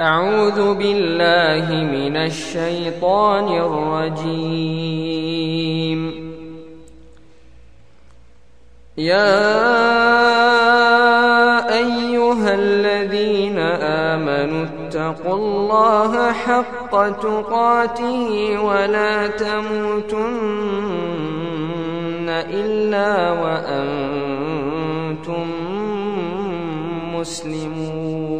أعوذ بالله من الشيطان الرجيم. يا أيها الذين آمنوا اتقوا الله حق تقاته ولا تموتن إلا وأنتم مسلمون.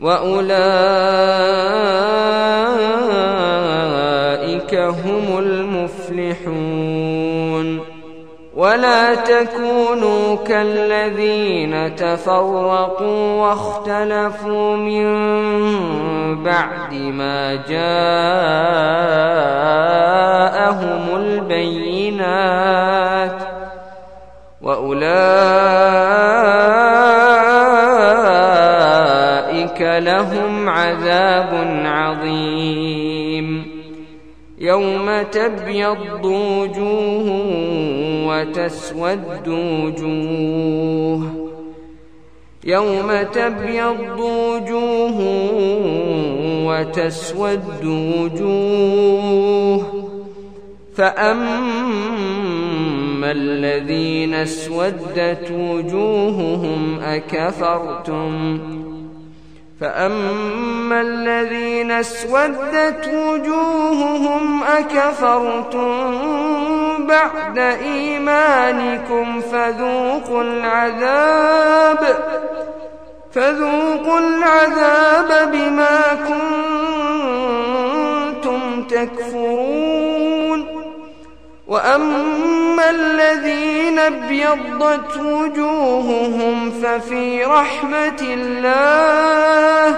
وأولئك هم المفلحون ولا تكونوا كالذين تفرقوا واختلفوا من بعد ما جاءهم البينات وأولئك لهم عذاب عظيم. يوم تبيض وجوه وتسود وجوه. يوم تبيض وجوه وتسود وجوه. فأما الذين اسودت وجوههم أكفرتم فأما الذين اسودت وجوههم أكفرتم بعد إيمانكم فذوقوا العذاب فذوقوا العذاب بما كنتم تكفرون وأما أبيضت وجوههم ففي رحمة الله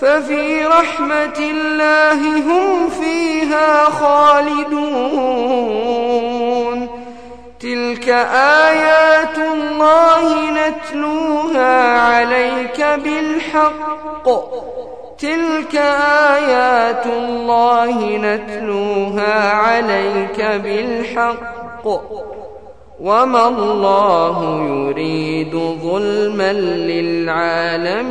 ففي رحمة الله هم فيها خالدون. تلك آيات الله نتلوها عليك بالحق. تلك آيات الله نتلوها عليك بالحق. وما الله يريد ظلما للعالمين